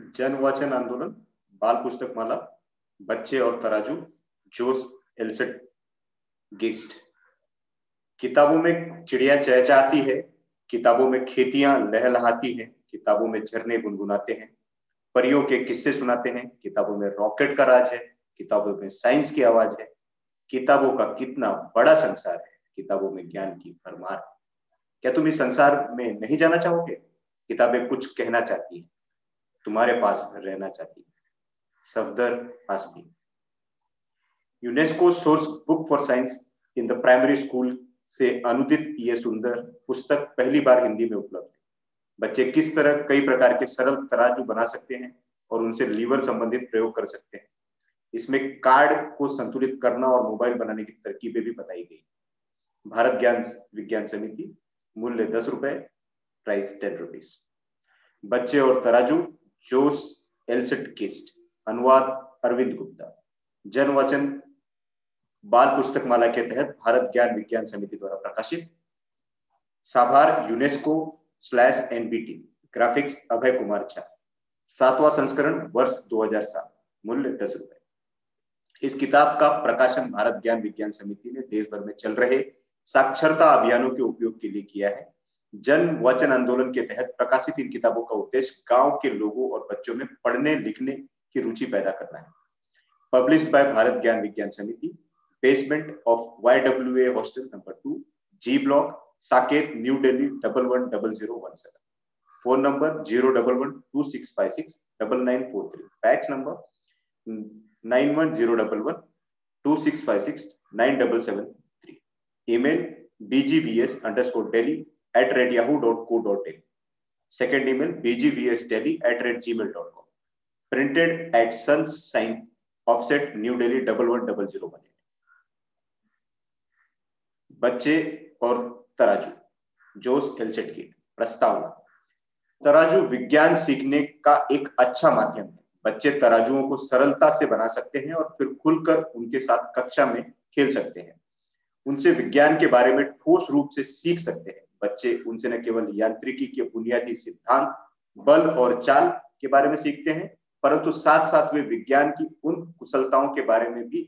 जन वाचन आंदोलन, बाल पुस्तक माला, बच्चे और तराजू जोस एलसेट, गेस्ट। किताबों में चिड़िया चहचहाती है, किताबों में खेतियाँ लहलहाती हैं, किताबों में झरने गुनगुनाते हैं, परियों के किस्से सुनाते हैं, किताबों में रॉकेट का राज है, किताबों में साइंस की आवाज़ है। किताबों का कितना बड़ा संसार है, किताबों में ज्ञान की भरमार। क्या तुम इस संसार में नहीं जाना चाहोगे? किताबें कुछ कहना चाहती है। तुम्हारे पास रहना चाहती Safdar Hashmi. UNESCO source book for science in the primary school से अनुदित ये सुंदर पुस्तक पहली बार हिंदी में उपलब्ध है। बच्चे किस तरह कई प्रकार के सरल तराजू बना सकते हैं और उनसे लीवर संबंधित प्रयोग कर सकते हैं। इसमें कार्ड को संतुलित करना और मोबाइल बनाने की तरकीबें भी बताई गई। भारत ज्ञान विज्ञान समिति, मूल्य दस रुपए प्राइस टेन रुपीज़ बच्चे और तराजू जोस एलसेट किस्ट, अनुवाद अरविंद गुप्ता। जन वचन बाल पुस्तक माला के तहत भारत ज्ञान विज्ञान समिति द्वारा प्रकाशित। साभार, UNESCO slash NBT graphics Abhay Kumar Jha. सातवां संस्करण, वर्ष 2007 मूल्य दस रुपए। इस किताब का प्रकाशन भारत ज्ञान विज्ञान समिति ने देश भर में चल रहे साक्षरता अभियानों के उपयोग के लिए किया है। जन वचन आंदोलन के तहत प्रकाशित इन किताबों का उद्देश्य गाँव के लोगों और बच्चों में पढ़ने, लिखने की रुचि पैदा करना है। Published by Bharat Gyan Vigyan Samiti basement of Y W A hostel number two G block Saket new Delhi double one double zero one seven phone number zero double one two six five six double nine four three fax number nine one zero double one two six five six nine double seven three email bgvs underscore delhi at red yahoo.co.in second email bgvsdelhi at red gmail.com printed at sun's sign, offset, new delhi double one double zero one बच्चे और तराजू जोस एलसेट की प्रस्तावना। तराजू विज्ञान सीखने का एक अच्छा माध्यम है। बच्चे तराजुओं को सरलता से बना सकते हैं और फिर खुलकर उनके साथ कक्षा में खेल सकते हैं। उनसे विज्ञान के बारे में ठोस रूप से सीख सकते हैं। बच्चे उनसे न केवल यांत्रिकी के बुनियादी सिद्धांत, बल और चाल के बारे में सीखते हैं, परंतु साथ साथ वे विज्ञान की उन कुशलताओं के बारे में भी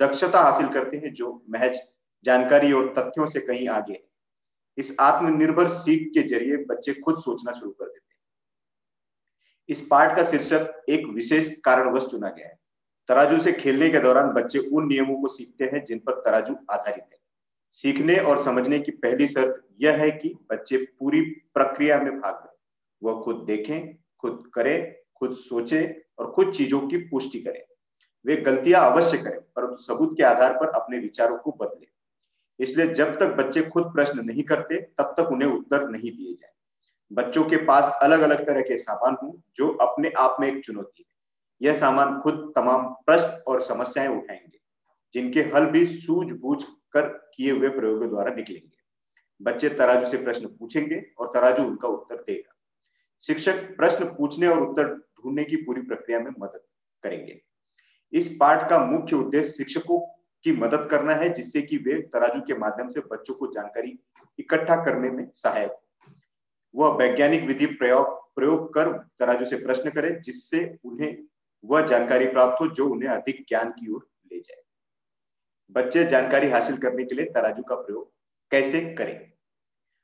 दक्षता हासिल करते हैं जो महज जानकारी और तथ्यों से कहीं आगे है। इस आत्मनिर्भर सीख के ज़रिए बच्चे खुद सोचना शुरू कर देते हैं। इस पाठ का शीर्षक एक विशेष कारणवश चुना गया है। तराजू से खेलने के दौरान बच्चे उन नियमों को सीखते हैं जिन पर तराजू आधारित है। सीखने और समझने की पहली शर्त यह है कि बच्चे पूरी प्रक्रिया में भाग लें। वह खुद देखें, खुद करें, खुद सोचे और खुद चीज़ों की पुष्टि करें। वे गलतियाँ अवश्य करें, परंतु सबूत के आधार पर अपने विचारों को बदलें। इसलिए जब तक बच्चे खुद प्रश्न नहीं करते, तब तक उन्हें उत्तर नहीं दिए जाए। बच्चों के पास अलग अलग तरह के सामान हो, जो अपने आप में एक चुनौती है। यह सामान खुद तमाम प्रश्न और समस्याएँ उठाएँगे, जिनके हल भी सूझबूझ कर किए हुए प्रयोगों द्वारा निकलेंगे। बच्चे तराजू से प्रश्न पूछेंगे और तराजू उनका उत्तर देगा। शिक्षक प्रश्न पूछने और उत्तर ढूँढने की पूरी प्रक्रिया में मदद करेंगे। इस पाठ का मुख्य उद्देश्य शिक्षकों की मदद करना है, जिससे कि वे तराजू के माध्यम से बच्चों को जानकारी इकट्ठा करने में सहायक वह वैज्ञानिक विधि प्रयोग प्रयोग कर तराजू से प्रश्न करें, जिससे उन्हें वह जानकारी प्राप्त हो जो उन्हें अधिक ज्ञान की ओर बच्चे जानकारी हासिल करने के लिए तराजू का प्रयोग कैसे करें?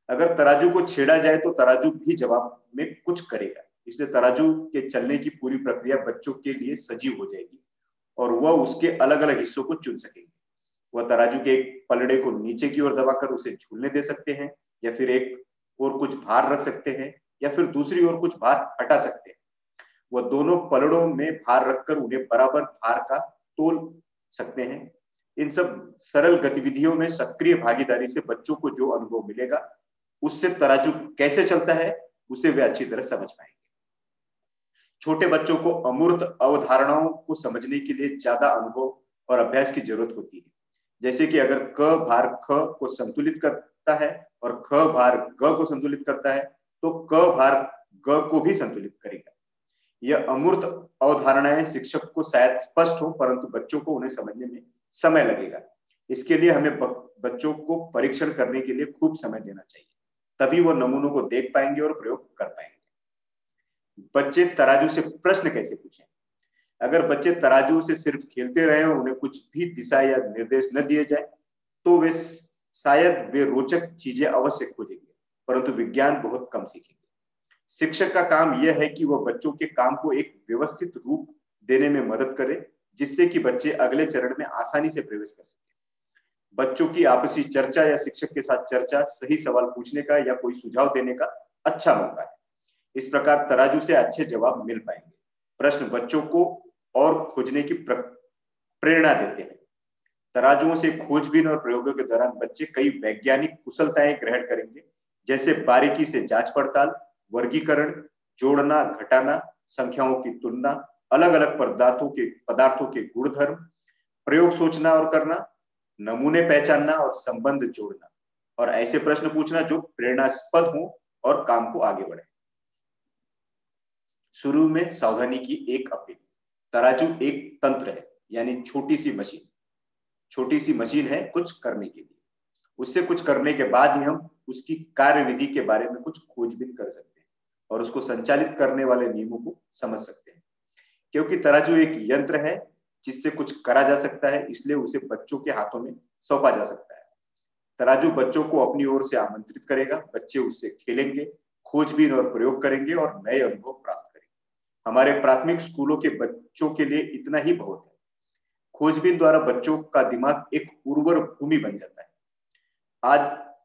अगर तराजू को छेड़ा जाए तो तराजू भी जवाब में कुछ करेगा। इसलिए तराजू के चलने की पूरी प्रक्रिया बच्चों के लिए सजीव हो जाएगी और वह उसके अलग अलग हिस्सों को चुन सकेंगे। वह तराजू के एक पलड़े को नीचे की ओर दबाकर उसे झूलने दे सकते हैं या फिर एक और कुछ भार रख सकते हैं या फिर दूसरी ओर कुछ भार हटा सकते हैं। वह दोनों पलड़ों में भार रखकर उन्हें बराबर भार का तोल सकते हैं। इन सब सरल गतिविधियों में सक्रिय भागीदारी से बच्चों को जो अनुभव मिलेगा, उससे तराजू कैसे चलता है, उसे वे अच्छी तरह समझ पाएँगे। छोटे बच्चों को अमूर्त अवधारणाओं को समझने के लिए ज़्यादा अनुभव और अभ्यास की ज़रूरत होती है। जैसे कि अगर क भार ख को संतुलित करता है और ख भार ग को संतुलित करता है तो क भार ग को भी संतुलित करेगा। यह अमूर्त अवधारणाएँ शिक्षक को शायद स्पष्ट हो, परंतु बच्चों को उन्हें समझने में समय लगेगा। इसके लिए हमें बच्चों को परीक्षण करने के लिए खूब समय देना चाहिए। तभी वो नमूनों को देख पाएँगे और प्रयोग कर पाएँगे। बच्चे तराजू से प्रश्न कैसे पूछें? अगर बच्चे तराजू से सिर्फ़ खेलते रहे और उन्हें कुछ भी दिशा या निर्देश न दिए जाए तो वे शायद वे रोचक चीज़ें अवश्य खोजेंगे, परंतु विज्ञान बहुत कम सीखेंगे। शिक्षक का काम यह है कि वह बच्चों के काम को एक व्यवस्थित रूप देने में मदद करे जिससे कि बच्चे अगले चरण में आसानी से प्रवेश कर सके। बच्चों की आपसी चर्चा या शिक्षक के साथ चर्चा, सही सवाल पूछने का या कोई सुझाव देने का अच्छा मौका है। इस प्रकार तराजू से अच्छे जवाब मिल पाएँगे। प्रश्न बच्चों को और खोजने की प्रेरणा देते हैं। तराजुओं से खोजबीन और प्रयोगों के दौरान बच्चे कई वैज्ञानिक कुशलताएँ ग्रहण करेंगे, जैसे बारीकी से जाँच पड़ताल, वर्गीकरण, जोड़ना, घटाना, संख्याओं की तुलना अलग अलग पदार्थों के पदार्थों के गुणधर्म, प्रयोग सोचना और करना, नमूने पहचानना और संबंध जोड़ना, और ऐसे प्रश्न पूछना जो प्रेरणास्पद हो और काम को आगे बढ़े शुरू में सावधानी की एक अपील, तराजू एक तंत्र है, यानी छोटी सी मशीन। छोटी सी मशीन है कुछ करने के लिए। उससे कुछ करने के बाद ही हम उसकी कार्य विधि के बारे में कुछ खोजबीन कर सकते हैं और उसको संचालित करने वाले नियमों को समझ सकते हैं। क्योंकि तराजू एक यंत्र है जिससे कुछ करा जा सकता है, इसलिए उसे बच्चों के हाथों में सौंपा जा सकता है। तराजू बच्चों को अपनी ओर से आमंत्रित करेगा, बच्चे उससे खेलेंगे खोजबीन और प्रयोग करेंगे और नए अनुभव प्राप्त करेंगे। हमारे प्राथमिक स्कूलों के बच्चों के लिए इतना ही बहुत है। खोजबीन द्वारा बच्चों का दिमाग एक उर्वर भूमि बन जाता है। आज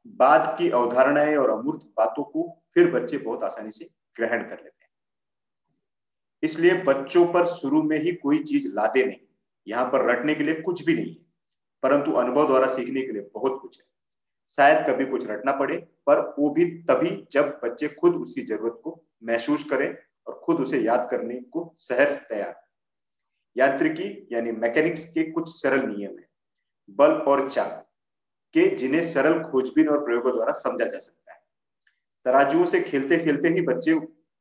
बाद की अवधारणाएँ और अमूर्त बातों को फिर बच्चे बहुत आसानी से ग्रहण कर लेते हैं। इसलिए बच्चों पर शुरू में ही कोई चीज़ लादे नहीं। यहाँ पर रटने के लिए कुछ भी नहीं है, परंतु अनुभव द्वारा सीखने के लिए बहुत कुछ है। शायद कभी कुछ रटना पड़े, पर वो भी तभी जब बच्चे खुद उसकी ज़रूरत को महसूस करें और खुद उसे याद करने को सहज तैयार यांत्रिकी यानी मैकेनिक्स के कुछ सरल नियम है। बल और चाल के जिन्हें सरल खोजबीन और प्रयोगों द्वारा समझा जा सकता है। तराजुओं से खेलते खेलते ही बच्चे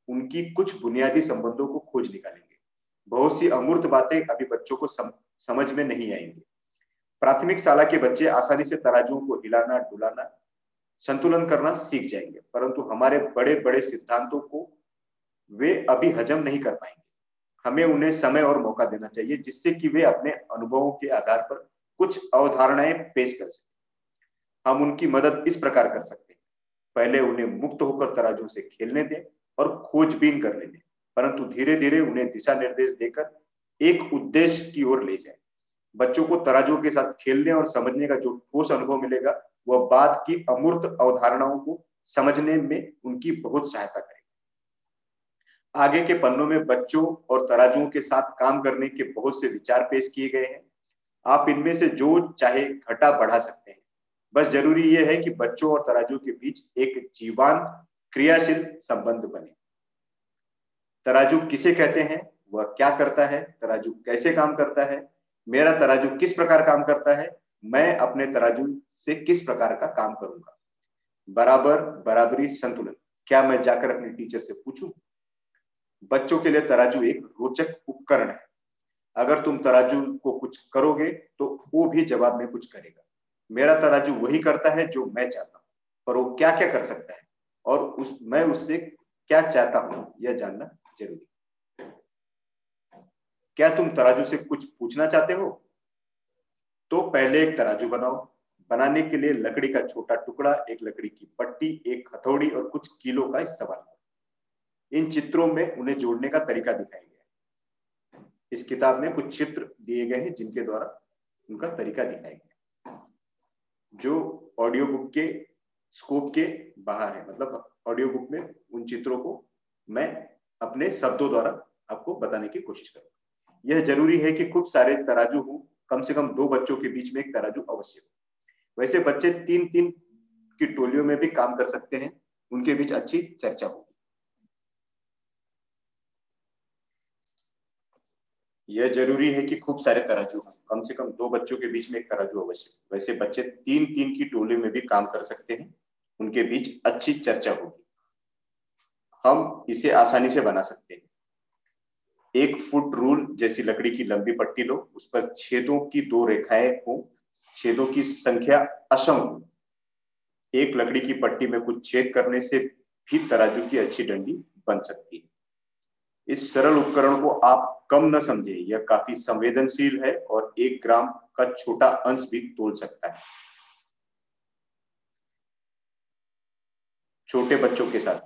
उनकी कुछ बुनियादी संबंधों को खोज निकालेंगे। बहुत सी अमूर्त बातें अभी बच्चों को सम, समझ में नहीं आएँगी। प्राथमिक शाला के बच्चे आसानी से तराजुओं को हिलाना डुलाना संतुलन करना सीख जाएँगे परंतु हमारे बड़े बड़े सिद्धांतों को वे अभी हजम नहीं कर पाएँगे। हमें उन्हें समय और मौका देना चाहिए जिससे कि वे अपने अनुभवों के आधार पर कुछ अवधारणाएँ पेश कर सके। हम उनकी मदद इस प्रकार कर सकते हैं। पहले उन्हें मुक्त होकर तराजू से खेलने दें और खोजबीन करने दें परंतु धीरे धीरे उन्हें दिशा निर्देश देकर एक उद्देश्य की ओर ले जाए। बच्चों को तराजू के साथ खेलने और समझने का जो ठोस अनुभव मिलेगा, वह बाद की अमूर्त अवधारणाओं को समझने में उनकी बहुत सहायता करेगा। आगे के पन्नों में बच्चों और तराजुओं के साथ काम करने के बहुत से विचार पेश किए गए हैं। आप इनमें से जो चाहे घटा बढ़ा सकते हैं। बस ज़रूरी यह है कि बच्चों और तराजू के बीच एक जीवांत क्रियाशील संबंध बने। तराजू किसे कहते हैं? वह क्या करता है? तराजू कैसे काम करता है? मेरा तराजू किस प्रकार काम करता है? मैं अपने तराजू से किस प्रकार का काम करूँगा? बराबर, बराबरी, संतुलन। क्या मैं जाकर अपने टीचर से पूछूँ? बच्चों के लिए तराजू एक रोचक उपकरण है। अगर तुम तराजू को कुछ करोगे तो वो भी जवाब में कुछ करेगा। मेरा तराजू वही करता है जो मैं चाहता हूँ, पर वो क्या क्या कर सकता है? और उस, मैं उससे क्या चाहता हूँ, यह जानना ज़रूरी क्या तुम तराजू से कुछ पूछना चाहते हो? तो पहले एक तराजू बनाओ। बनाने के लिए लकड़ी का छोटा टुकड़ा, एक लकड़ी की पट्टी, एक हथौड़ी और कुछ किलो का इस्तेमाल करो। इन चित्रों में उन्हें जोड़ने का तरीका दिखाया गया इस किताब में कुछ चित्र दिए गए हैं जिनके द्वारा उनका तरीका दिखाया गया जो ऑडियो बुक के स्कोप के बाहर है। मतलब ऑडियो बुक में उन चित्रों को मैं अपने शब्दों द्वारा आपको बताने की कोशिश करूँगा। यह ज़रूरी है कि खूब सारे तराजू हो। कम से कम दो बच्चों के बीच में एक तराजू अवश्य हो। वैसे बच्चे तीन तीन की टोलियों में भी काम कर सकते हैं। उनके बीच अच्छी चर्चा होगी। यह ज़रूरी है कि खूब सारे तराजू हो। कम से कम दो बच्चों के बीच में एक तराजू अवश्य वैसे बच्चे तीन तीन की टोली में भी काम कर सकते हैं। उनके बीच अच्छी चर्चा होगी। हम इसे आसानी से बना सकते हैं। एक फुट रूल जैसी लकड़ी की लंबी पट्टी लो, उस पर छेदों की दो रेखाएँ हो, छेदों की संख्या असम हो। एक लकड़ी की पट्टी में कुछ छेद करने से भी तराजू की अच्छी डंडी बन सकती है। इस सरल उपकरण को आप कम न समझे, यह काफ़ी संवेदनशील है और एक ग्राम का छोटा अंश भी तोल सकता है। छोटे बच्चों के साथ।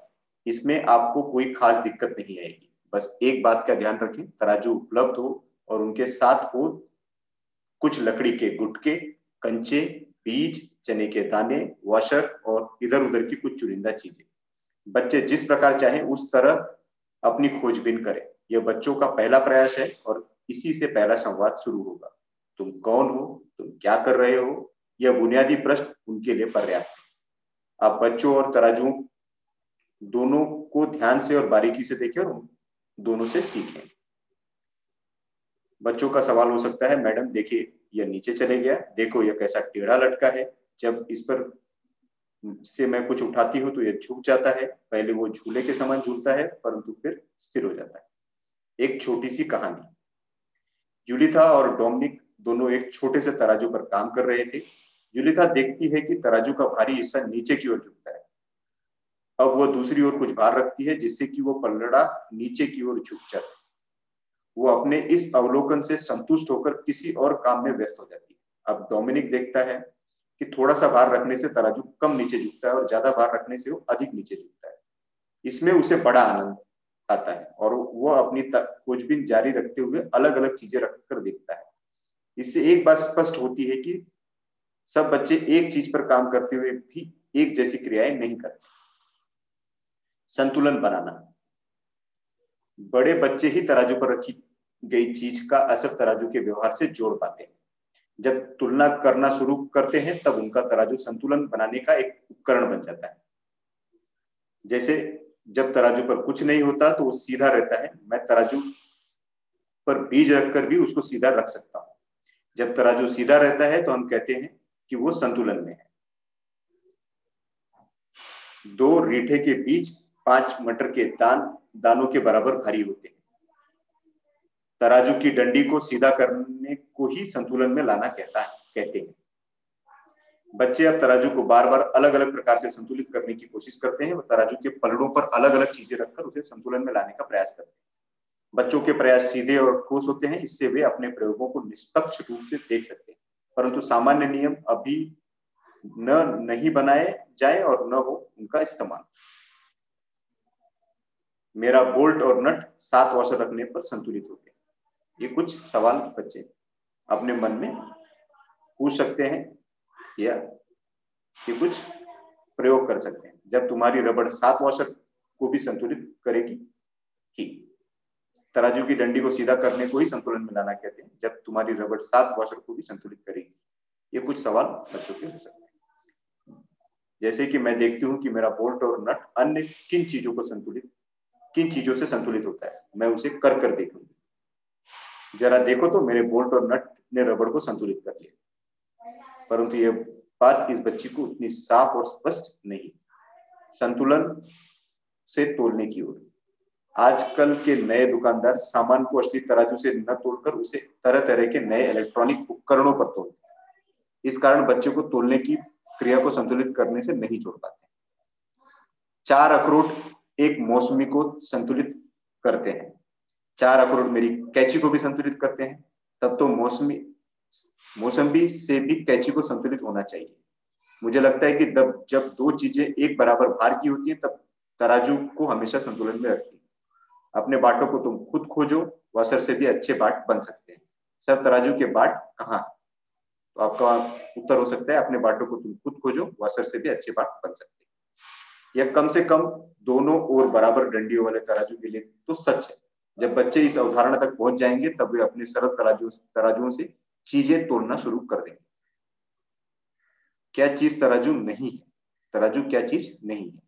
इसमें आपको कोई खास दिक्कत नहीं आएगी। बस एक बात का ध्यान रखें, तराजू उपलब्ध हो और उनके साथ हो कुछ लकड़ी के गुटके, कंचे, बीज, चने के दाने वॉशर और इधर उधर की कुछ चुनिंदा चीज़ें। बच्चे जिस प्रकार चाहे उस तरह अपनी खोजबीन करें। यह बच्चों का पहला प्रयास है और इसी से पहला संवाद शुरू होगा। तुम कौन हो? तुम क्या कर रहे हो? यह बुनियादी प्रश्न उनके लिए पर्याप्त आप बच्चों और तराजुओं दोनों को ध्यान से और बारीकी से देखें और दोनों से सीखें। बच्चों का सवाल हो सकता है, मैडम, देखिए, यह नीचे चले गया, देखो यह कैसा टेढ़ा लटका है। जब इस पर से मैं कुछ उठाती हूँ तो यह झुक जाता है। पहले वो झूले के समान झूलता है, परंतु फिर स्थिर हो जाता है। एक छोटी सी कहानी। जूलिथा और डोमिनिक दोनों एक छोटे से तराजू पर काम कर रहे थे। जूलिथा देखती है कि तराजू का भारी हिस्सा नीचे की ओर झुकता है। अब वो दूसरी ओर कुछ भार रखती है, जिससे कि वो पलड़ा नीचे की ओर झुक है। वो अपने इस अवलोकन से संतुष्ट होकर किसी और काम में व्यस्त हो जाती है। अब डोमिनिक देखता है कि थोड़ा सा भार रखने से तराजू कम नीचे झुकता है और ज़्यादा भार रखने से वो अधिक नीचे झुकता है। इसमें उसे बड़ा आनंद आता है और वो अपनी खोजबीन जारी रखते हुए अलग अलग चीज़ें रखकर देखता है। इससे एक बात स्पष्ट होती है कि सब बच्चे एक चीज़ पर काम करते हुए भी एक जैसी क्रियाएँ नहीं करते। संतुलन बनाना। बड़े बच्चे ही तराजू पर रखी गई चीज़ का असर तराजू के व्यवहार से जोड़ पाते हैं। जब तुलना करना शुरू करते हैं, तब उनका तराजू संतुलन बनाने का एक उपकरण बन जाता है। जैसे जब तराजू पर कुछ नहीं होता तो वो सीधा रहता है। मैं तराजू पर बीज रखकर भी उसको सीधा रख सकता हूँ। जब तराजू सीधा रहता है तो हम कहते हैं कि वो संतुलन में है। दो रीठे के बीज पाँच मटर के दान, दानों के बराबर भारी होते हैं। तराजू की डंडी को सीधा करने को ही संतुलन में लाना कहता है, कहते हैं। बच्चे अब तराजू को बार बार अलग अलग प्रकार से संतुलित करने की कोशिश करते हैं, वो तराजू के पलड़ों पर अलग अलग चीज़ें रखकर उसे संतुलन में लाने का प्रयास करते हैं। बच्चों के प्रयास सीधे और ठोस होते हैं, इससे वे अपने प्रयोगों को निष्पक्ष रूप से देख सकते हैं। परंतु सामान्य नियम अभी न, नहीं बनाए जाए और न हो उनका इस्तेमाल। मेरा बोल्ट और नट सात वॉशर रखने पर संतुलित होते ये कुछ सवाल बच्चे अपने मन में पूछ सकते हैं या ये कुछ प्रयोग कर सकते हैं। जब तुम्हारी रबड़ सात वॉशर को भी संतुलित करेगी ही तराजू की डंडी को सीधा करने को ही संतुलन में लाना कहते हैं, जब तुम्हारी रबड़ सात वॉशर को भी संतुलित करेगी। ये कुछ सवाल बच्चों के हो सकते हैं। जैसे कि मैं देखती हूँ कि मेरा बोल्ट और नट अन्य किन चीज़ों को संतुलित, किन चीज़ों से संतुलित होता है, मैं उसे कर कर देखूँगी। जरा देखो तो मेरे बोल्ट और नट ने रबड़ को संतुलित कर लिया। परंतु यह बात इस बच्ची को उतनी साफ़ और स्पष्ट नहीं। संतुलन से तोलने की ओर। आजकल के नए दुकानदार सामान को असली तराजू से न तोड़कर उसे तरह तरह के नए इलेक्ट्रॉनिक उपकरणों पर तोड़ते हैं। इस कारण बच्चे को तोलने की क्रिया को संतुलित करने से नहीं जोड़ पाते चार अखरोट एक मौसमी को संतुलित करते हैं। चार अखरोट मेरी कैची को भी संतुलित करते हैं। तब तो मौसमी मौसमी से भी कैची को संतुलित होना चाहिए। मुझे लगता है कि जब दो चीज़ें एक बराबर भार की होती है, तब तराजू को हमेशा संतुलन में रखती अपने बाटों को तुम खुद खोजो, वसर से भी अच्छे बाट बन सकते हैं। सर, तराजू के बाट कहाँ? तो आपका उत्तर हो सकता है, अपने बाटों को तुम खुद खोजो, वसर से भी अच्छे बाट बन सकते हैं। यह कम से कम दोनों और बराबर डंडियों वाले तराजू के लिए तो सच है। जब बच्चे इस अवधारणा तक पहुँच जाएँगे, तब वे अपने सरल तराजू, तराजुओं से चीज़ें तोड़ना शुरू कर देंगे। क्या चीज़ तराजू नहीं है? तराजू क्या चीज़ नहीं है?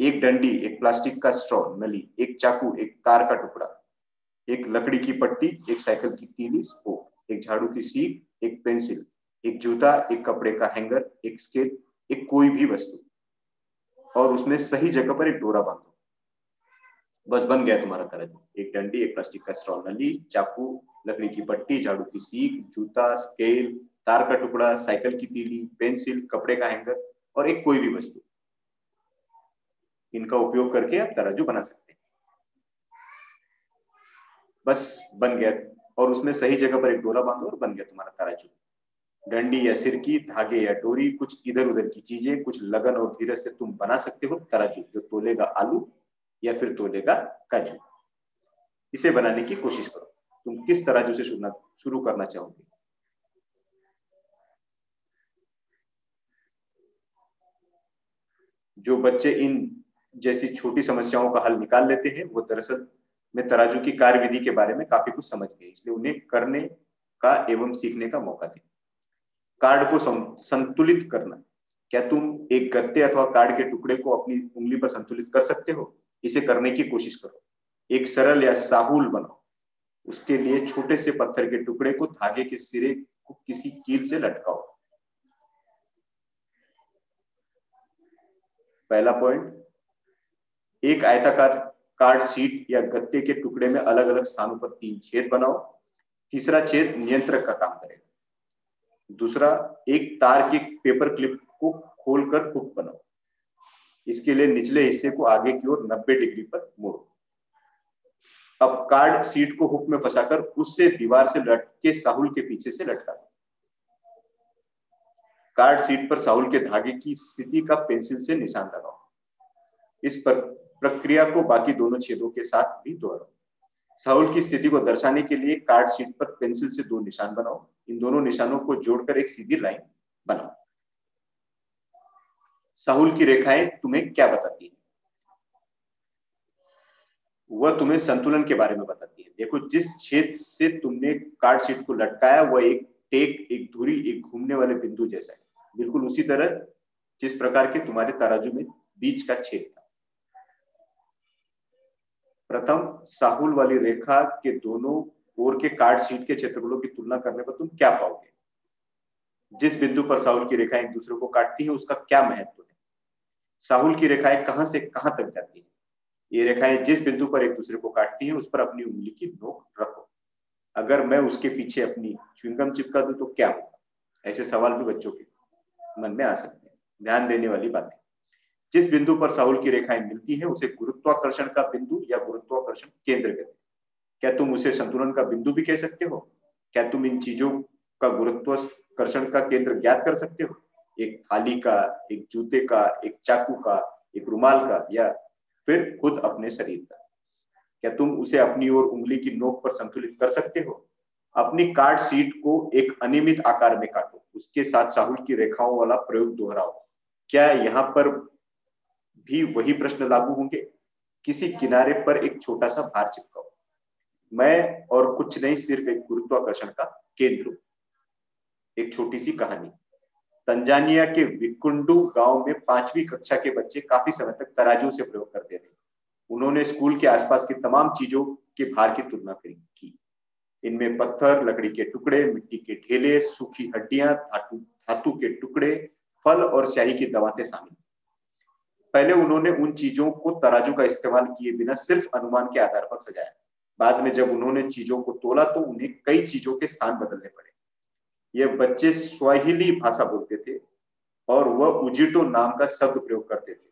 एक डंडी, एक प्लास्टिक का स्ट्रॉ नली, एक चाकू, एक तार का टुकड़ा, एक लकड़ी की पट्टी, एक साइकिल की तीली स्पोक एक झाड़ू की सीख, एक पेंसिल, एक जूता, एक कपड़े का हैंगर, एक स्केल, एक कोई भी वस्तु। और उसमें सही जगह पर एक डोरा बांधो। बस बन गया तुम्हारा तराजू एक डंडी, एक प्लास्टिक का स्ट्रॉ नली, चाकू, लकड़ी की पट्टी, झाड़ू की सीख, जूता स्केल तार का टुकड़ा, साइकिल की तीली, पेंसिल, कपड़े का हैंगर और एक कोई भी वस्तु। इनका उपयोग करके आप तराजू बना सकते हैं। बस बन गया। और उसमें सही जगह पर एक डोरा बांधो और बन गया तुम्हारा तराजू। डंडी या सिरकी, धागे या डोरी, कुछ इधर उधर की चीज़ें, कुछ लगन और धीरज से तुम बना सकते हो तराजू, जो तोलेगा आलू या फिर तोलेगा काजू। इसे बनाने की कोशिश करो। तुम किस तराजू से शुरू करना चाहोगे? जो बच्चे इन जैसी छोटी समस्याओं का हल निकाल लेते हैं, वो दरअसल में तराजू की कार्य विधि के बारे में काफ़ी कुछ समझ गए इसलिए उन्हें करने का एवं सीखने का मौका दें। कार्ड को संतुलित करना। क्या तुम एक गत्ते अथवा कार्ड के टुकड़े को अपनी उंगली पर संतुलित कर सकते हो? इसे करने की कोशिश करो। एक सरल या साहुल बनाओ। उसके लिए छोटे से पत्थर के टुकड़े को धागे के सिरे को किसी कील से लटकाओ। पहला पॉइंट एक आयताकार कार्ड सीट या गत्ते के टुकड़े में अलग अलग स्थानों पर तीन छेद बनाओ। तीसरा छेद नियंत्रक का काम करेगा। दूसरा, एक तार के पेपर क्लिप को खोलकर हुक बनाओ। इसके लिए निचले हिस्से को आगे की ओर 90 डिग्री पर मोड़ो। अब कार्ड सीट को हुक में फंसाकर उससे दीवार से लटके साहुल के पीछे से लटका दो। कार्ड सीट पर साहुल के धागे की स्थिति का पेंसिल से निशान लगाओ। इस पर प्रक्रिया को बाकी दोनों छेदों के साथ भी दोहराओ। साहुल की स्थिति को दर्शाने के लिए कार्ड शीट पर पेंसिल से दो निशान बनाओ। इन दोनों निशानों को जोड़कर एक सीधी लाइन बनाओ। साहुल की रेखाएँ तुम्हें क्या बताती है? वह तुम्हें संतुलन के बारे में बताती है। देखो, जिस छेद से तुमने कार्ड शीट को लटकाया, वह एक टेक, एक धुरी, एक घूमने वाले बिंदु जैसा है। बिल्कुल उसी तरह जिस प्रकार के तुम्हारे तराजू में बीच का छेद था। प्रथम साहुल वाली रेखा के दोनों ओर के कार्ड शीट के क्षेत्रफलों की तुलना करने पर तुम क्या पाओगे? जिस बिंदु पर साहुल की रेखाएँ एक दूसरे को काटती है, उसका क्या महत्व है? साहुल की रेखाएँ कहाँ से कहाँ तक जाती है? ये रेखाएँ जिस बिंदु पर एक दूसरे को काटती हैं, उस पर अपनी उंगली की नोक रखो। अगर मैं उसके पीछे अपनी च्विंगम चिपका दू तो क्या होगा? ऐसे सवाल भी बच्चों के मन में आ सकते हैं। ध्यान देने वाली बातें। जिस बिंदु पर साहुल की रेखाएँ मिलती हैं, उसे गुरुत्वाकर्षण का बिंदु या गुरुत्वाकर्षण केंद्र कहते हैं। क्या तुम उसे संतुलन का बिंदु भी कह सकते हो? क्या तुम इन चीज़ों का गुरुत्वाकर्षण का केंद्र ज्ञात कर सकते हो? एक थाली का, एक जूते का, एक चाकू का, एक रुमाल का या फिर खुद अपने शरीर का? क्या तुम उसे अपनी ओर उंगली की नोक पर संतुलित कर सकते हो? अपनी कार्ड सीट को एक अनियमित आकार में काटो। उसके साथ साहुल की रेखाओं वाला प्रयोग दोहराओ। क्या यहाँ पर भी वही प्रश्न लागू होंगे। किसी किनारे पर एक छोटा सा भार चिपकाओ। मैं और कुछ नहीं, सिर्फ़ एक गुरुत्वाकर्षण का केंद्र एक छोटी सी कहानी। तंजानिया के विकुंडू गाँव में पांचवी कक्षा के बच्चे काफ़ी समय तक तराजू से प्रयोग करते थे। उन्होंने स्कूल के आसपास की तमाम चीज़ों के भार की तुलना की। इनमें पत्थर, लकड़ी के टुकड़े, मिट्टी के ढेले, सूखी हड्डियाँ, धातु धातु के टुकड़े, फल और स्याही की दवातें शामिल पहले उन्होंने उन चीज़ों को तराजू का इस्तेमाल किए बिना सिर्फ़ अनुमान के आधार पर सजाया। बाद में जब उन्होंने चीज़ों को तोला तो उन्हें कई चीज़ों के स्थान बदलने पड़े। ये बच्चे स्वाहिली भाषा बोलते थे और वह उजिटो नाम का शब्द प्रयोग करते थे,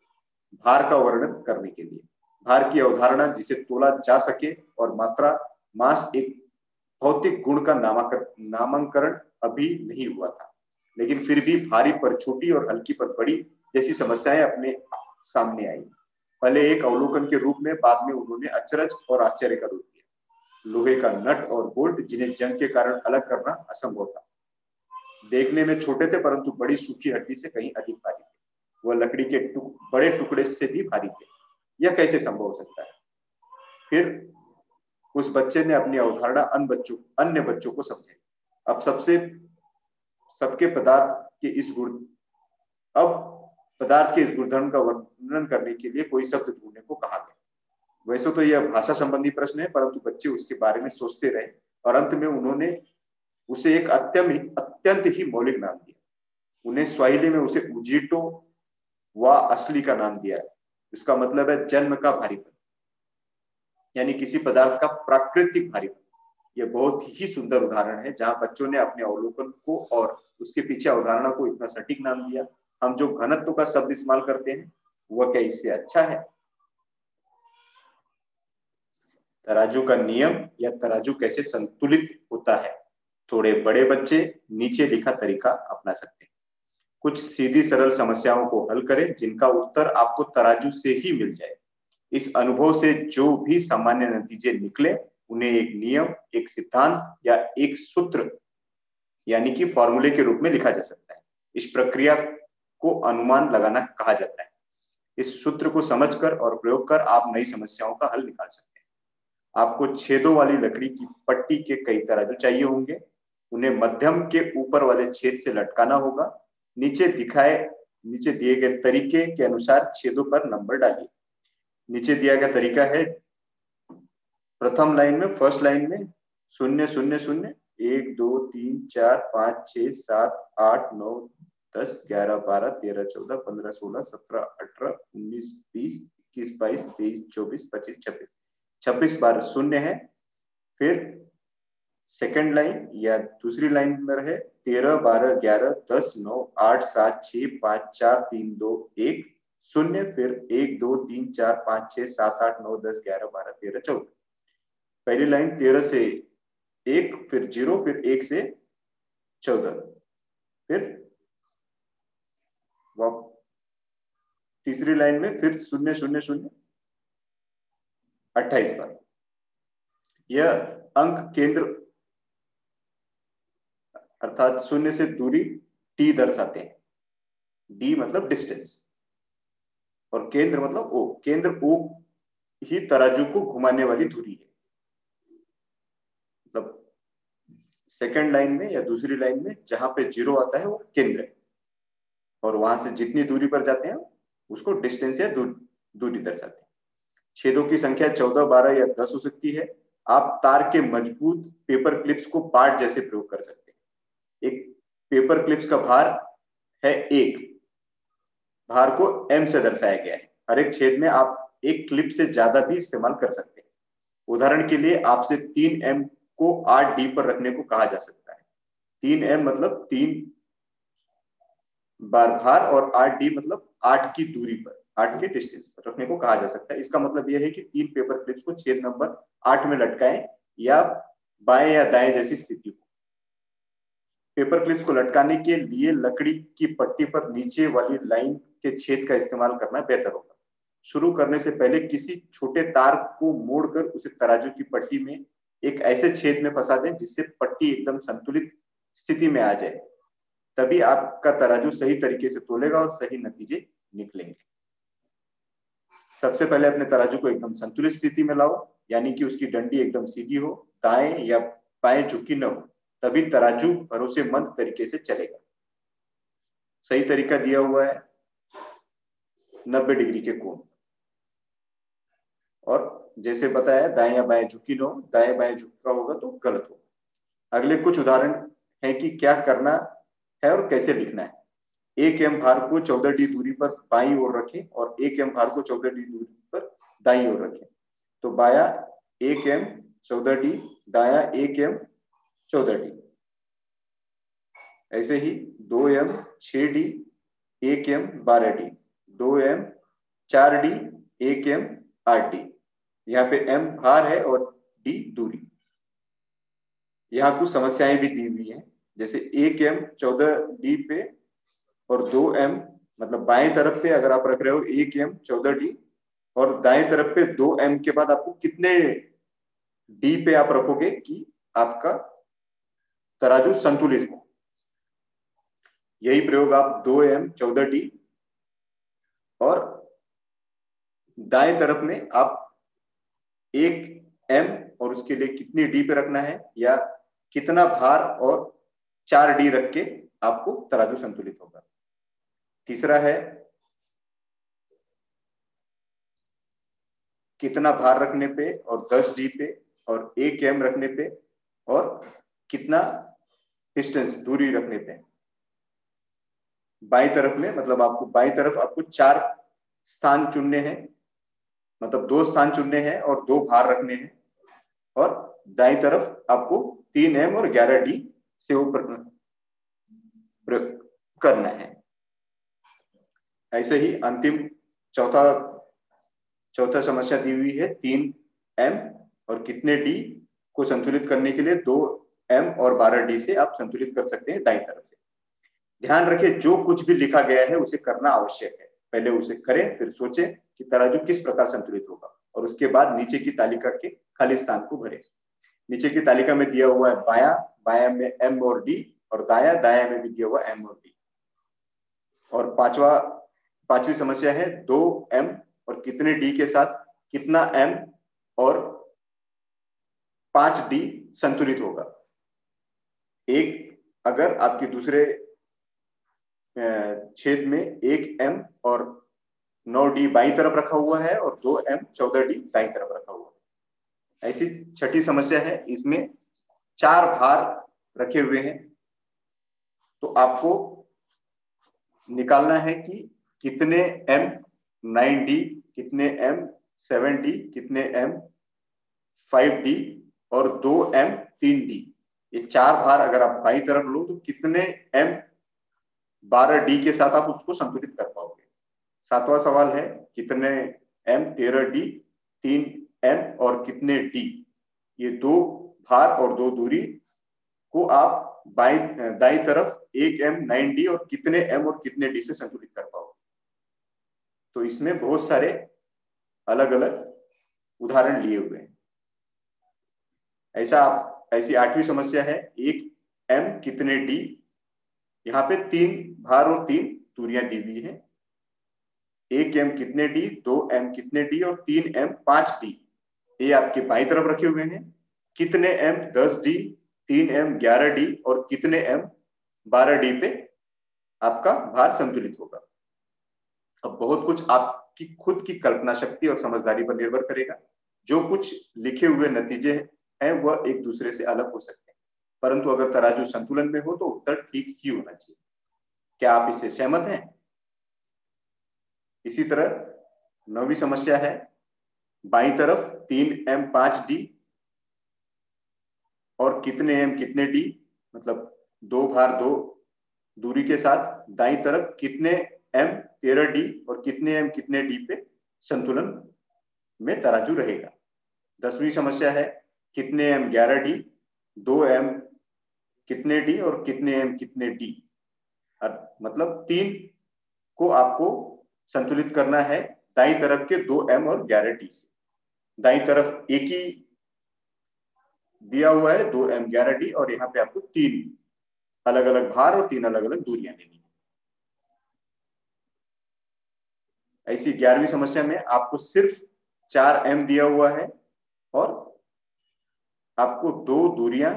भार का वर्णन करने के लिए। भार की अवधारणा जिसे तोला जा सके और मात्रा, मास एक भौतिक गुण का नामांकरण अभी नहीं हुआ था। लेकिन फिर भी भारी पर छोटी और हल्की पर बड़ी जैसी समस्याएँ अपने सामने आई। पहले एक अवलोकन के रूप में बाद में उन्होंने अचरज और आश्चर्य का रूप दिया लोहे का नट और बोल्ट जिन्हें जंग के कारण अलग करना असंभव था। देखने में छोटे थे परंतु बड़ी सूखी हड्डी से कहीं अधिक भारी थे। वह लकड़ी के टुक, बड़े टुकड़े से भी भारी थे। यह कैसे संभव हो सकता है? फिर उस बच्चे ने अपनी अवधारणा अन्य बच्चों अन्य बच्चों को समझे अब सबसे सबके पदार्थ के इस गुण अब पदार्थ के इस गुणधर्म का वर्णन करने के लिए कोई शब्द ढूँढने को कहा गया। वैसे तो यह भाषा संबंधी प्रश्न है, परंतु बच्चे उसके बारे में सोचते रहे और अंत में उन्होंने उसे एक अत्यंत अत्यंत ही मौलिक नाम दिया। उन्हें स्वाहिली में उसे उजिटो व असली का नाम दिया है। उसका मतलब है जन्म का भारीपन, यानी किसी पदार्थ का प्राकृतिक भारीपन। यह बहुत ही सुंदर उदाहरण है, जहाँ बच्चों ने अपने अवलोकन को और उसके पीछे अवधारणा को इतना सटीक नाम दिया। हम जो घनत्व का शब्द इस्तेमाल करते हैं, वह क्या इससे अच्छा है? तराजू का नियम या तराजू कैसे संतुलित होता है? थोड़े बड़े बच्चे नीचे लिखा तरीका अपना सकते हैं। कुछ सीधी सरल समस्याओं को हल करें, जिनका उत्तर आपको तराजू से ही मिल जाए। इस अनुभव से जो भी सामान्य नतीजे निकले, उन्हें एक नियम, एक सिद्धांत या एक सूत्र, यानी कि फॉर्मूले के रूप में लिखा जा सकता है। इस प्रक्रिया को अनुमान लगाना कहा जाता है। इस सूत्र को समझकर और प्रयोग कर आप नई समस्याओं का हल निकाल सकते हैं। आपको छेदों वाली लकड़ी की पट्टी के कई तराजू चाहिए होंगे, उन्हें मध्यम के ऊपर वाले छेद से लटकाना होगा। नीचे दिखाए, नीचे दिए गए तरीके के अनुसार छेदों पर नंबर डालिए। नीचे दिया गया तरीका है, प्रथम लाइन में, फ़र्स्ट लाइन में, शून्य शून्य शून्य, एक, दो, तीन, चार, पाँच, छ, सात, आठ, नौ दस, ग्यारह, बारह, तेरह, चौदह, पंद्रह, सोलह, सत्रह, अठारह, उन्नीस, बीस, इक्कीस, बाईस, तेईस, चौबीस, पच्चीस, छब्बीस। छब्बीस बार शून्य है, फिर सेकंड लाइन या दूसरी लाइन पर है, तेरह, बारह, ग्यारह, दस, नौ, आठ, सात छ पाँच, चार, तीन, दो, एक, शून्य, फिर एक, दो, तीन, चार, पाँच छ सात, आठ, नौ, दस, ग्यारह, बारह, तेरह, चौदह। पहली लाइन तेरह से एक, फिर ज़ीरो फिर एक से चौदह। फिर तीसरी लाइन में फिर शून्य शून्य शून्य। अट्ठाईस बार। यह अंक केंद्र अर्थात शून्य से दूरी टी दर्शाते हैं। डी मतलब डिस्टेंस और केंद्र मतलब ओ केंद्र ओ ही तराजू को घुमाने वाली दूरी है। मतलब सेकंड लाइन में या दूसरी लाइन में जहाँ पे ज़ीरो आता है वो केंद्र है। और वहाँ से जितनी दूरी पर जाते हैं उसको डिस्टेंस या दूर, दूरी दर्शाते हैं। छेदों की संख्या चौदह बारह या दस हो सकती है। आप तार के मज़बूत पेपर क्लिप्स को पार्ट जैसे प्रयोग कर सकते हैं। एक पेपर क्लिप्स का भार है एक। भार को एम से दर्शाया गया है। हर एक छेद में आप एक क्लिप से ज़्यादा भी इस्तेमाल कर सकते हैं। उदाहरण के लिए आपसे तीन एम को आठ डी पर रखने को कहा जा सकता है। तीन एम मतलब तीन बार भार और आठ डी मतलब आठ की दूरी पर आठ के डिस्टेंस पर रखने को कहा जा सकता है। इसका मतलब यह है कि तीन पेपर क्लिप्स को छेद नंबर आठ में लटकाएँ या बाएँ या दाएँ जैसी स्थिति हो पेपर क्लिप्स को लटकाने के लिए लकड़ी की पट्टी पर नीचे वाली लाइन के छेद का इस्तेमाल करना बेहतर होगा। शुरू करने से पहले किसी छोटे तार को मोड़कर उसे तराजू की पट्टी में एक ऐसे छेद में फंसा दें जिससे पट्टी एकदम संतुलित स्थिति में आ जाए। तभी आपका तराजू सही तरीके से तोलेगा और सही नतीजे निकलेंगे। सबसे पहले अपने तराजू को एकदम संतुलित स्थिति में लाओ, यानी कि उसकी डंडी एकदम सीधी हो, दाएँ या बाएँ झुकी न हो, तभी तराजू भरोसेमंद तरीके से चलेगा। सही तरीका दिया हुआ है नब्बे डिग्री के कोण। और जैसे बताया, दाएँ या बाएँ झुकी न हो, दाएँ बाएँ झुका होगा तो गलत होगा। अगले कुछ उदाहरण है कि क्या करना है और कैसे लिखना है? एक एम भार को चौदह डी दूरी पर बाई ओर रखें और एक एम भार को चौदह डी दूरी पर दाई ओर रखें। तो बाया एक एम चौदह डी, दाया एक एम चौदह डी। ऐसे ही दो एम छ डी, एक एम बारह डी। दो एम चार डी, एक एम आठ डी। यहाँ पे एम भार है और डी दूरी। यहाँ कुछ समस्याएँ भी दी हुई हैं। जैसे एक एम चौदह डी पे और दो एम मतलब बाएँ तरफ़ पे अगर आप रख रहे हो एक एम चौदह डी और दाएँ तरफ़ पे दो एम के बाद आपको कितने डी पे आप रखोगे कि आपका तराजू संतुलित हो? यही प्रयोग आप दो एम चौदह डी और दाएँ तरफ़ में आप एक एम और उसके लिए कितनी डी पे रखना है या कितना भार और चार डी रख के आपको तराजू संतुलित होगा। तीसरा है, कितना भार रखने पे और 10 डी पे और एक एम रखने पे और कितना डिस्टेंस दूरी रखने पे। बाई तरफ़ में मतलब आपको बाई तरफ़ आपको चार स्थान चुनने हैं मतलब दो स्थान चुनने हैं और दो भार रखने हैं और दाई तरफ़ आपको तीन एम और ग्यारह डी से ऊपर करना है। ऐसे ही अंतिम चौथा चौथा समस्या दी हुई है तीन एम और कितने डी को संतुलित करने के लिए दो एम और बारह डी से आप संतुलित कर सकते हैं दाई तरफ़ से। ध्यान रखें जो कुछ भी लिखा गया है उसे करना आवश्यक है। पहले उसे करें, फिर सोचें कि तराजू किस प्रकार संतुलित होगा और उसके बाद नीचे की तालिका के खाली स्थान को भरे। नीचे की तालिका में दिया हुआ है बाया बाया में एम और डी और दाया दाया में भी दिया हुआ एम और डी और पांचवा, पांचवी समस्या है, दो एम और कितने डी के साथ कितना एम और पाँच डी संतुलित होगा? एक, अगर आपके दूसरे छेद में एक एम और नौ डी बाई तरफ़ रखा हुआ है, और दो एम चौदह डी दाई तरफ़ रखा हुआ है। ऐसी छठी समस्या है, इसमें चार भार रखे हुए हैं। तो आपको निकालना है कि कितने एम नाइन डी कितने एम सेवन डी कितने एम फाइव डी और दो एम तीन डी ये चार भार अगर आप बाई तरफ़ लो तो कितने एम बारह डी के साथ आप उसको संतुलित कर पाओगे। सातवां सवाल है, कितने एम तेरह डी तीन एम और कितने डी ये दो भार और दो दूरी को आप बाई, दाई तरफ़ एक एम नाइन डी और कितने एम और कितने डी से संतुलित कर पाओ तो इसमें बहुत सारे अलग अलग उदाहरण लिए हुए हैं। ऐसा आप, ऐसी आठवीं समस्या है, एक एम कितने डी यहाँ पे तीन भार और तीन दूरियाँ दी हुई है। एक एम कितने डी दो एम कितने डी और तीन एम पाँच डी ये आपके बाई तरफ़ रखे हुए हैं। कितने एम दस डी तीन एम ग्यारह डी और कितने एम बारह डी पे आपका भार संतुलित होगा। अब बहुत कुछ आपकी खुद की कल्पना शक्ति और समझदारी पर निर्भर करेगा। जो कुछ लिखे हुए नतीजे हैं, वह एक दूसरे से अलग हो सकते हैं। परंतु अगर तराजू संतुलन में हो तो उत्तर ठीक ही होना चाहिए। क्या आप इससे सहमत हैं? इसी तरह नौवीं समस्या है। बाई तरफ़ तीन एम पाँच डी और कितने एम कितने डी मतलब दो भार दो दूरी के साथ दाई तरफ़ कितने एम तेरह डी और कितने एम कितने डी पे संतुलन में तराजू रहेगा। दसवीं समस्या है, कितने एम ग्यारह डी दो एम कितने डी और कितने एम कितने डी मतलब तीन को आपको संतुलित करना है दाई तरफ़ के दो एम और ग्यारह डी से। दाई तरफ़ एक ही दिया हुआ है, दो एम ग्यारह डी और यहाँ पे आपको तीन अलग अलग भार और तीन अलग अलग दूरियाँ लेनी ऐसी ग्यारहवीं समस्या में आपको सिर्फ़ चार एम दिया हुआ है और आपको दो दूरियाँ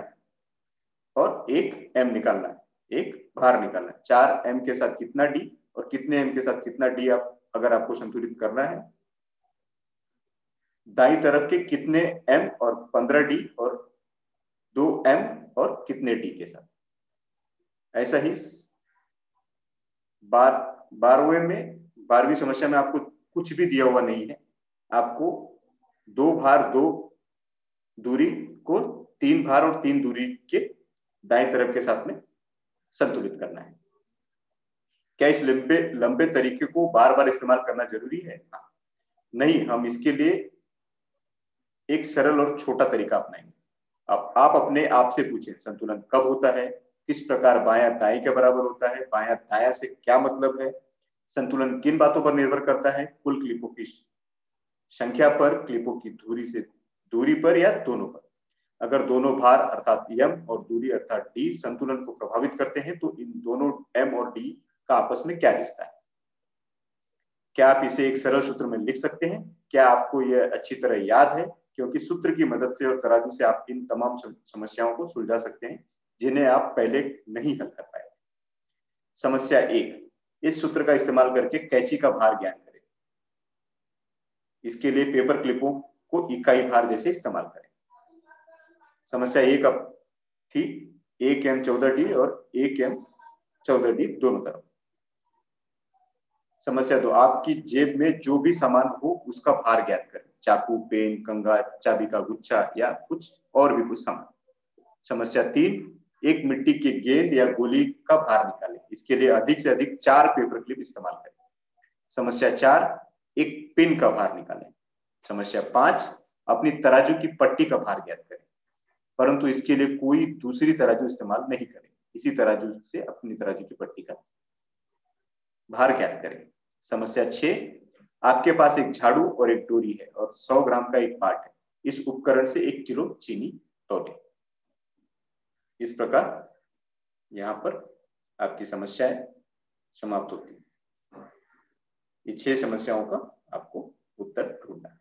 और एक एम निकालना है, एक भार निकालना है। चार एम के साथ कितना डी और कितने एम के साथ कितना डी आप, अगर आपको संतुलित करना है, दाई तरफ़ के कितने एम और पंद्रह डी और दो एम और कितने डी के साथ? ऐसा ही बार, बारहवें में, बारहवीं समस्या में आपको कुछ भी दिया हुआ नहीं है। आपको दो भार, दो दूरी को तीन भार और तीन दूरी के दाएँ तरफ़ के साथ में संतुलित करना है। क्या इस लंबे लंबे तरीके को बार बार इस्तेमाल करना ज़रूरी है? हाँ। नहीं, हम इसके लिए एक सरल और छोटा तरीका अपनाएँगे। अब आप अपने आप से पूछें, संतुलन कब होता है, किस प्रकार बाया दाएँ के बराबर होता है, बाया दाया से क्या मतलब है, संतुलन किन बातों पर निर्भर करता है, कुल क्लिपों की संख्या पर, क्लिपों की दूरी से, दूरी पर या दोनों पर। अगर दोनों भार अर्थात एम और दूरी अर्थात डी संतुलन को प्रभावित करते हैं तो इन दोनों एम और डी का आपस में क्या रिश्ता है? क्या आप इसे एक सरल सूत्र में लिख सकते हैं? क्या आपको यह अच्छी तरह याद है? क्योंकि सूत्र की मदद से और तराजू से आप इन तमाम समस्याओं को सुलझा सकते हैं, जिन्हें आप पहले नहीं हल कर पाए समस्या एक, इस सूत्र का इस्तेमाल करके कैची का भार ज्ञान करें। इसके लिए पेपर क्लिपों को इकाई भार जैसे इस्तेमाल करें। समस्या एक अब थी, एक एम चौदह डी और एक एम चौदह डी दोनों तरफ़। समस्या दो, आपकी जेब में जो भी सामान हो, उसका भार ज्ञात करें। चाकू, पेन, कंगा, चाबी का गुच्छा या कुछ और भी कुछ सामान। समस्या तीन, एक मिट्टी के गेंद या गोली का भार निकालें। इसके लिए अधिक से अधिक चार पेपर क्लिप इस्तेमाल करें। समस्या चार, एक पिन का भार निकालें। समस्या पाँच, अपनी तराजू की पट्टी का भार ज्ञात करें। परंतु इसके लिए कोई दूसरी तराजू इस्तेमाल नहीं करें। इसी तराजू से अपनी तराजू की पट्टी का भार ज्ञात करें। समस्या छह आपके पास एक झाड़ू और एक डोरी है और 100 ग्राम का एक पार्ट है। इस उपकरण से एक किलो चीनी तोले इस प्रकार यहाँ पर आपकी समस्याएँ समाप्त होती ये छह समस्याओं का आपको उत्तर ढूंढना